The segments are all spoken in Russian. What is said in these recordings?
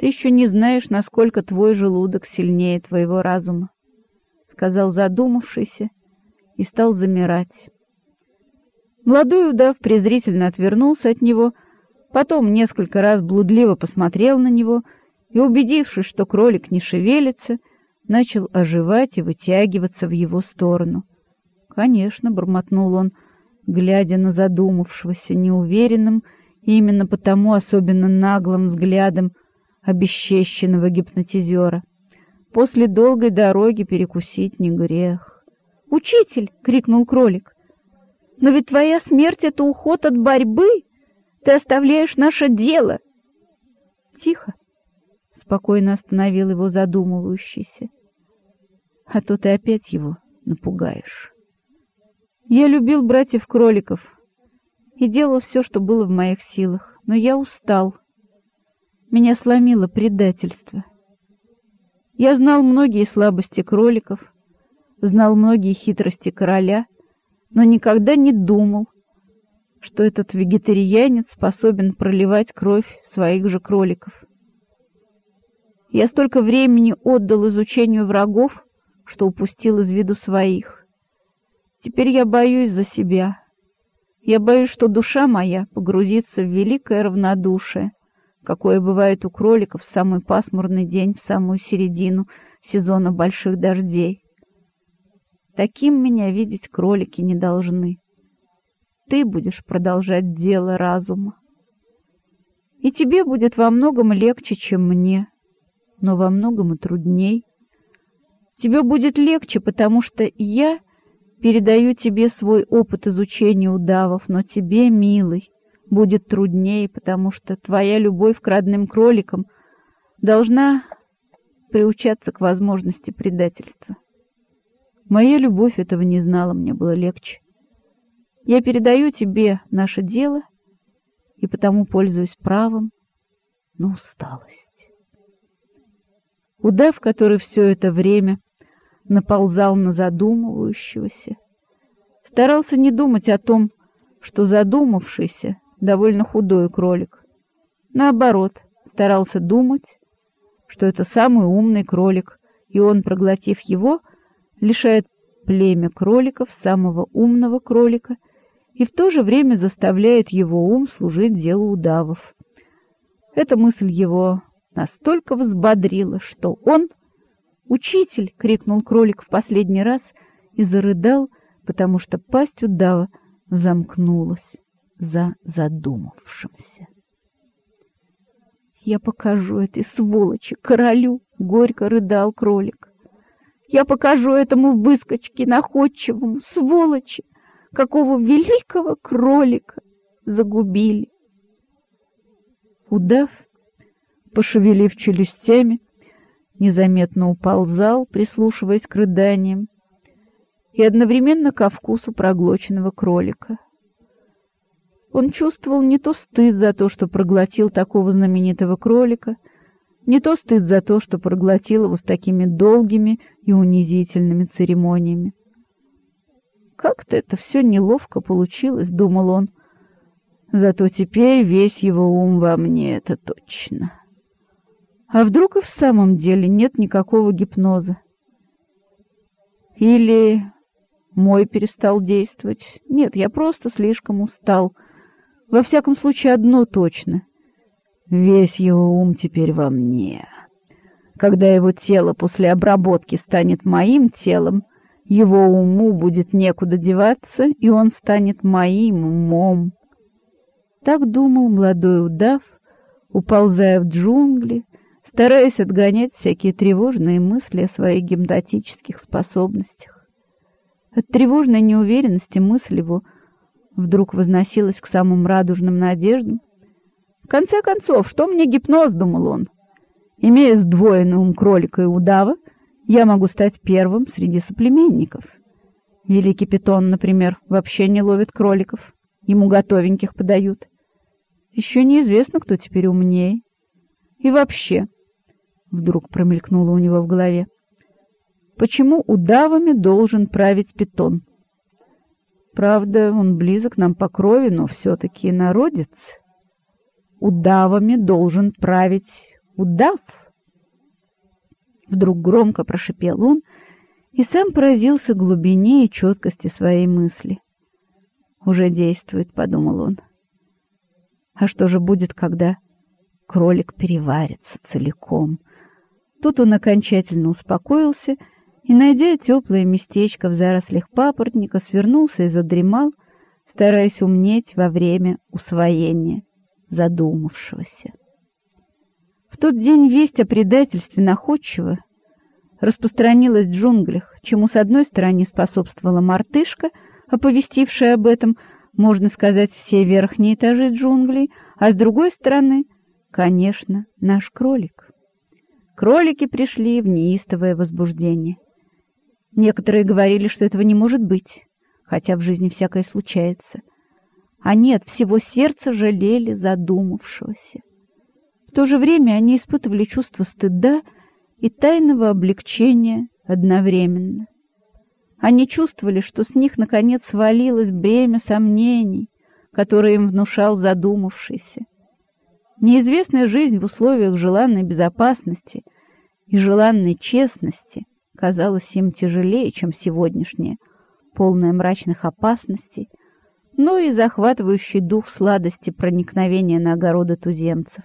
Ты еще не знаешь, насколько твой желудок сильнее твоего разума, — сказал задумавшийся и стал замирать. Молодой удав презрительно отвернулся от него, потом несколько раз блудливо посмотрел на него и, убедившись, что кролик не шевелится, начал оживать и вытягиваться в его сторону. «Конечно», — бормотнул он, глядя на задумавшегося, неуверенным и именно потому особенно наглым взглядом обесчещенного гипнотизера. После долгой дороги перекусить не грех. «Учитель!» — крикнул кролик. «Но ведь твоя смерть — это уход от борьбы! Ты оставляешь наше дело!» «Тихо!» — спокойно остановил его задумывающийся. «А то ты опять его напугаешь!» Я любил братьев-кроликов и делал все, что было в моих силах, но я устал. Меня сломило предательство. Я знал многие слабости кроликов, знал многие хитрости короля, но никогда не думал, что этот вегетарианец способен проливать кровь своих же кроликов. Я столько времени отдал изучению врагов, что упустил из виду своих. Теперь я боюсь за себя. Я боюсь, что душа моя погрузится в великое равнодушие, какое бывает у кроликов в самый пасмурный день, в самую середину сезона больших дождей. Таким меня видеть кролики не должны. Ты будешь продолжать дело разума. И тебе будет во многом легче, чем мне, но во многом и трудней. Тебе будет легче, потому что я передаю тебе свой опыт изучения удавов, но тебе, милый, будет труднее, потому что твоя любовь к родным кроликам должна приучаться к возможности предательства. Моя любовь этого не знала, мне было легче. Я передаю тебе наше дело и потому пользуюсь правом на усталость. Удав, который все это время наползал на задумывающегося, старался не думать о том, что задумавшийся довольно худой кролик. Наоборот, старался думать, что это самый умный кролик, и он, проглотив его, лишает племя кроликов самого умного кролика и в то же время заставляет его ум служить делу удавов. Эта мысль его настолько взбодрила, что он... «Учитель!» — крикнул кролик в последний раз и зарыдал, потому что пасть удава замкнулась за задумавшимся. «Я покажу этой сволочи, королю!» — горько рыдал кролик. «Я покажу этому выскочке находчивому, сволочи, какого великого кролика загубили!» Удав, пошевелив челюстями, незаметно уползал, прислушиваясь к рыданиям, и одновременно ко вкусу проглоченного кролика — он чувствовал не то стыд за то, что проглотил такого знаменитого кролика, не то стыд за то, что проглотил его с такими долгими и унизительными церемониями. «Как-то это все неловко получилось», — думал он. «Зато теперь весь его ум во мне, это точно». А вдруг и в самом деле нет никакого гипноза? Или мой перестал действовать? Нет, я просто слишком устал — во всяком случае, одно точно. Весь его ум теперь во мне. Когда его тело после обработки станет моим телом, его уму будет некуда деваться, и он станет моим умом. Так думал молодой удав, уползая в джунгли, стараясь отгонять всякие тревожные мысли о своих гипнотических способностях. От тревожной неуверенности мысль его — вдруг возносилась к самым радужным надеждам. В конце концов, что мне гипноз, думал он. Имея сдвоенный ум кролика и удава, я могу стать первым среди соплеменников. Великий питон, например, вообще не ловит кроликов, ему готовеньких подают. Еще неизвестно, кто теперь умнее. И вообще, вдруг промелькнуло у него в голове, почему удавами должен править питон? Правда, он близок нам по крови, но все-таки народец. Удавами должен править удав!» Вдруг громко прошипел он и сам поразился глубине и четкости своей мысли. «Уже действует», — подумал он. «А что же будет, когда кролик переварится целиком?» Тут он окончательно успокоился и, найдя теплое местечко в зарослях папоротника, свернулся и задремал, стараясь умнеть во время усвоения задумавшегося. В тот день весть о предательстве находчиво распространилась в джунглях, чему с одной стороны способствовала мартышка, оповестившая об этом, можно сказать, все верхние этажи джунглей, а с другой стороны, конечно, наш кролик. Кролики пришли в неистовое возбуждение. Некоторые говорили, что этого не может быть, хотя в жизни всякое случается. Они от всего сердца жалели задумавшегося. В то же время они испытывали чувство стыда и тайного облегчения одновременно. Они чувствовали, что с них, наконец, свалилось бремя сомнений, которое им внушал задумавшийся. Неизвестная жизнь в условиях желанной безопасности и желанной честности казалась им тяжелее, чем сегодняшняя, полная мрачных опасностей, но и захватывающий дух сладости проникновения на огороды туземцев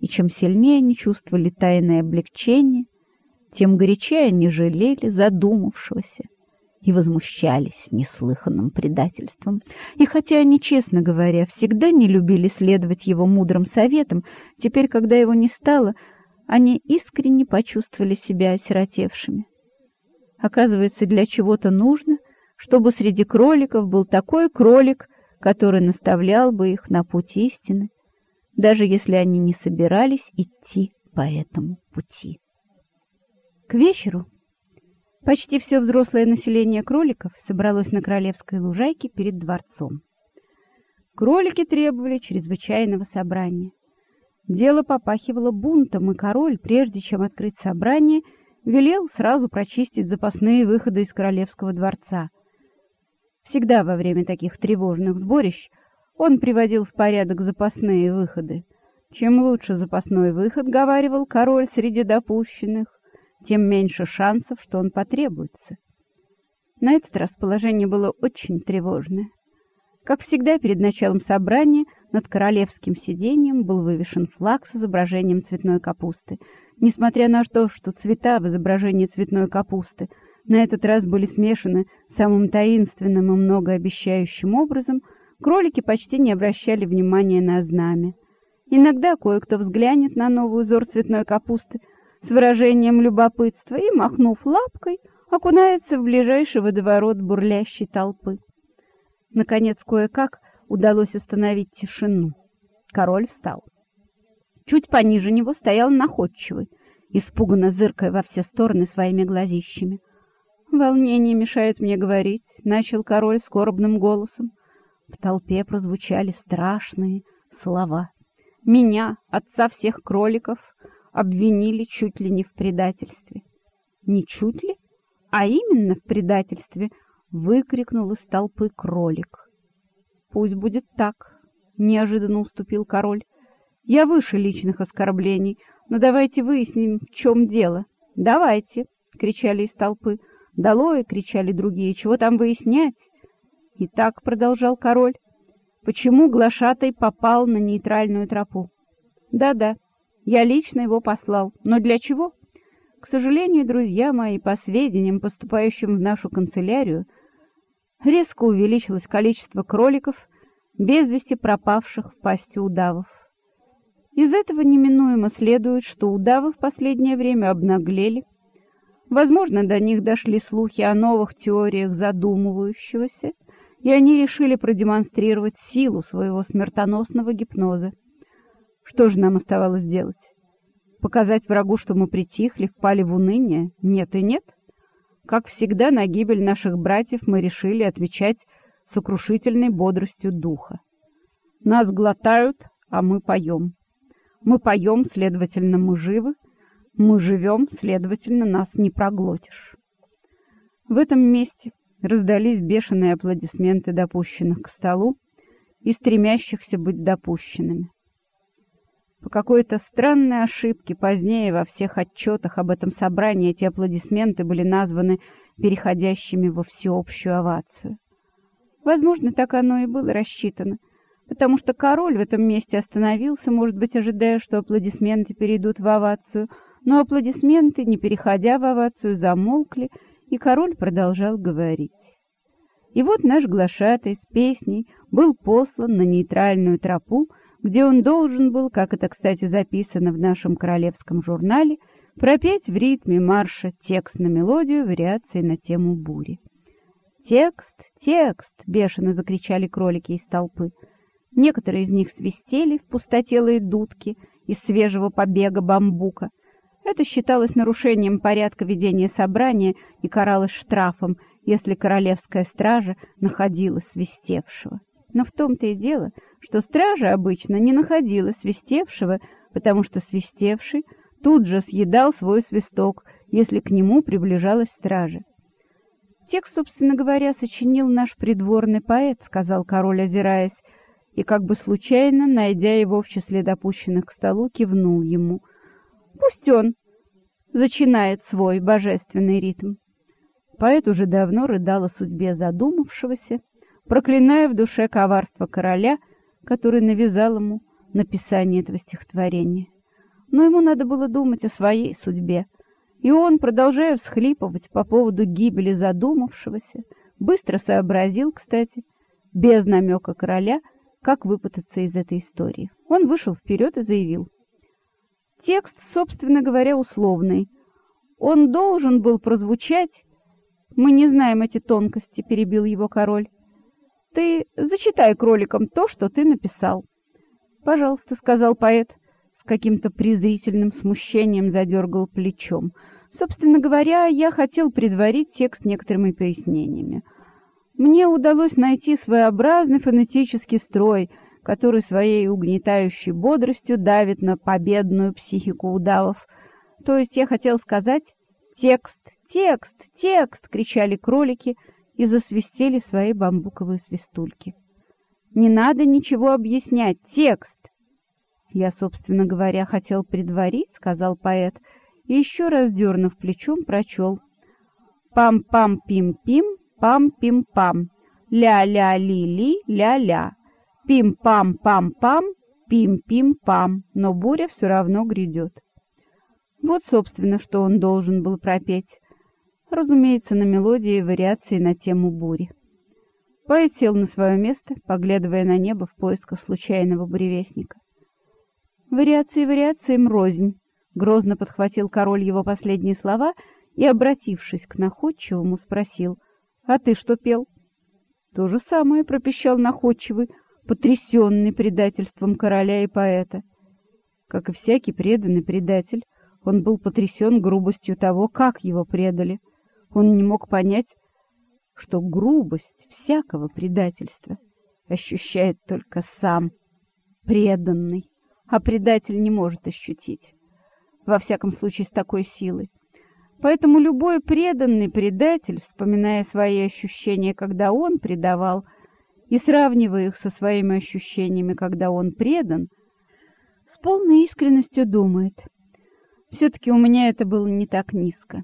и чем сильнее они чувствовали тайное облегчение, тем горячее они жалели задумавшегося и возмущались неслыханным предательством. И хотя они, честно говоря, всегда не любили следовать его мудрым советам, теперь, когда его не стало, они искренне почувствовали себя осиротевшими. Оказывается, для чего-то нужно, чтобы среди кроликов был такой кролик, который наставлял бы их на путь истины, даже если они не собирались идти по этому пути. К вечеру почти все взрослое население кроликов собралось на королевской лужайке перед дворцом. Кролики требовали чрезвычайного собрания. Дело попахивало бунтом, и король, прежде чем открыть собрание, велел сразу прочистить запасные выходы из королевского дворца. Всегда во время таких тревожных сборищ он приводил в порядок запасные выходы. Чем лучше запасной выход, говаривал король среди допущенных, тем меньше шансов, что он потребуется. На этот раз положение было очень тревожное. Как всегда, перед началом собрания над королевским сиденьем был вывешен флаг с изображением цветной капусты. Несмотря на то, что цвета в изображении цветной капусты на этот раз были смешаны самым таинственным и многообещающим образом – Кролики почти не обращали внимания на знамя. Иногда кое-кто взглянет на новый узор цветной капусты с выражением любопытства и, махнув лапкой, окунается в ближайший водоворот бурлящей толпы. Наконец, кое-как удалось установить тишину. Король встал. Чуть пониже него стоял находчивый, испуганно зыркая во все стороны своими глазищами. «Волнение мешает мне говорить», — начал король скорбным голосом. В толпе прозвучали страшные слова. Меня, отца всех кроликов, обвинили чуть ли не в предательстве. Не чуть ли, а именно в предательстве, выкрикнул из толпы кролик. Пусть будет так, неожиданно уступил король. Я выше личных оскорблений, но давайте выясним, в чем дело. Давайте, кричали из толпы. Долой, кричали другие, чего там выяснять? Итак, продолжал король, почему глашатай попал на нейтральную тропу? Да-да, я лично его послал. Но для чего? К сожалению, друзья мои, по сведениям, поступающим в нашу канцелярию, резко увеличилось количество кроликов, без вести пропавших в пасти удавов. Из этого неминуемо следует, что удавы в последнее время обнаглели. Возможно, до них дошли слухи о новых теориях задумывающегося, и они решили продемонстрировать силу своего смертоносного гипноза. Что же нам оставалось делать? Показать врагу, что мы притихли, впали в уныние? Нет и нет. Как всегда, на гибель наших братьев мы решили отвечать сокрушительной бодростью духа. Нас глотают, а мы поем. Мы поем, следовательно, мы живы. Мы живем, следовательно, нас не проглотишь. В этом месте Раздались бешеные аплодисменты допущенных к столу и стремящихся быть допущенными. По какой-то странной ошибке позднее во всех отчетах об этом собрании эти аплодисменты были названы переходящими во всеобщую овацию. Возможно, так оно и было рассчитано, потому что король в этом месте остановился, может быть, ожидая, что аплодисменты перейдут в овацию, но аплодисменты, не переходя в овацию, замолкли, и король продолжал говорить. И вот наш глашатай с песней был послан на нейтральную тропу, где он должен был, как это, кстати, записано в нашем королевском журнале, пропеть в ритме марша текст на мелодию вариации на тему бури. «Текст! Текст!» — бешено закричали кролики из толпы. Некоторые из них свистели в пустотелые дудки из свежего побега бамбука. Это считалось нарушением порядка ведения собрания и каралось штрафом, если королевская стража находила свистевшего. Но в том-то и дело, что стража обычно не находила свистевшего, потому что свистевший тут же съедал свой свисток, если к нему приближалась стража. «Текст, собственно говоря, сочинил наш придворный поэт», — сказал король, озираясь, и как бы случайно, найдя его в числе допущенных к столу, кивнул ему. «Пусть он зачинает свой божественный ритм». Поэт уже давно рыдал о судьбе задумавшегося, проклиная в душе коварство короля, который навязал ему написание этого стихотворения. Но ему надо было думать о своей судьбе, и он, продолжая всхлипывать по поводу гибели задумавшегося, быстро сообразил, кстати, без намека короля, как выпутаться из этой истории. Он вышел вперед и заявил. Текст, собственно говоря, условный. Он должен был прозвучать... Мы не знаем эти тонкости, перебил его король. Ты зачитай кроликам то, что ты написал. Пожалуйста, сказал поэт, с каким-то презрительным смущением задергал плечом. Собственно говоря, я хотел предварить текст некоторыми пояснениями. Мне удалось найти своеобразный фонетический строй, который своей угнетающей бодростью давит на победную психику удавов. То есть я хотел сказать «текст, текст, текст!» — кричали кролики — и засвистели свои бамбуковые свистульки. «Не надо ничего объяснять, текст!» «Я, собственно говоря, хотел предварить», — сказал поэт, и еще раз дернув плечом, прочел. «Пам-пам-пим-пим, пам-пим-пам, ля-ля-ли-ли, ля-ля, пим-пам-пам-пам, пим-пим-пам, но буря все равно грядет». Вот, собственно, что он должен был пропеть разумеется, на мелодии и вариации на тему бури. Поэт сел на свое место, поглядывая на небо в поисках случайного буревестника. «Вариации вариациям рознь», — грозно подхватил король его последние слова и, обратившись к находчивому, спросил, «А ты что пел?» «То же самое», — пропищал находчивый, потрясенный предательством короля и поэта. Как и всякий преданный предатель, он был потрясен грубостью того, как его предали — он не мог понять, что грубость всякого предательства ощущает только сам преданный, а предатель не может ощутить, во всяком случае с такой силой. Поэтому любой преданный предатель, вспоминая свои ощущения, когда он предавал, и сравнивая их со своими ощущениями, когда он предан, с полной искренностью думает, все-таки у меня это было не так низко.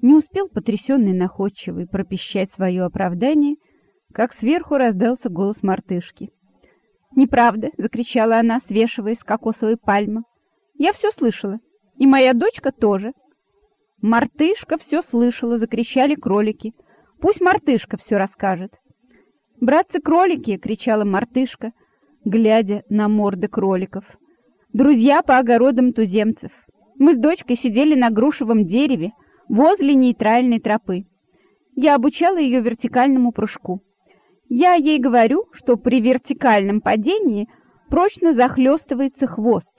Не успел потрясенный находчивый пропищать свое оправдание, как сверху раздался голос мартышки. «Неправда!» — закричала она, свешиваясь с кокосовой пальмы. «Я все слышала, и моя дочка тоже!» «Мартышка все слышала!» — закричали кролики. «Пусть мартышка все расскажет!» «Братцы-кролики!» — кричала мартышка, глядя на морды кроликов. «Друзья по огородам туземцев! Мы с дочкой сидели на грушевом дереве, возле нейтральной тропы. Я обучала ее вертикальному прыжку. Я ей говорю, что при вертикальном падении прочно захлестывается хвост.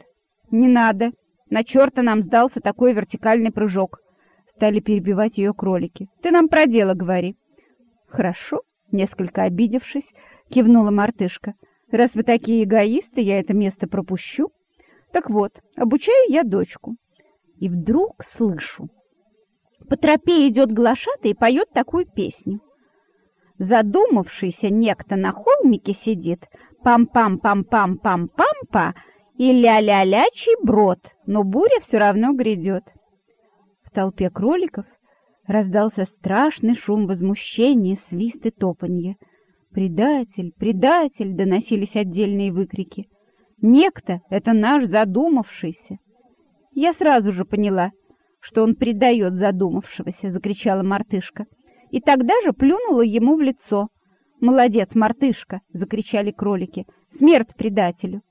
Не надо, на черта нам сдался такой вертикальный прыжок. Стали перебивать ее кролики. Ты нам про дело говори. Хорошо, несколько обидевшись, кивнула мартышка. Раз вы такие эгоисты, я это место пропущу. Так вот, обучаю я дочку. И вдруг слышу, по тропе идет глашатый и поет такую песню. Задумавшийся некто на холмике сидит, пам-пам-пам-пам-пам-пам-па, и ля-ля-лячий брод, но буря все равно грядет. В толпе кроликов раздался страшный шум возмущения, свист и топанье. «Предатель! Предатель!» — доносились отдельные выкрики. «Некто — это наш задумавшийся!» Я сразу же поняла, что он предает задумавшегося, — закричала мартышка. И тогда же плюнула ему в лицо. «Молодец, мартышка!» — закричали кролики. «Смерть предателю!»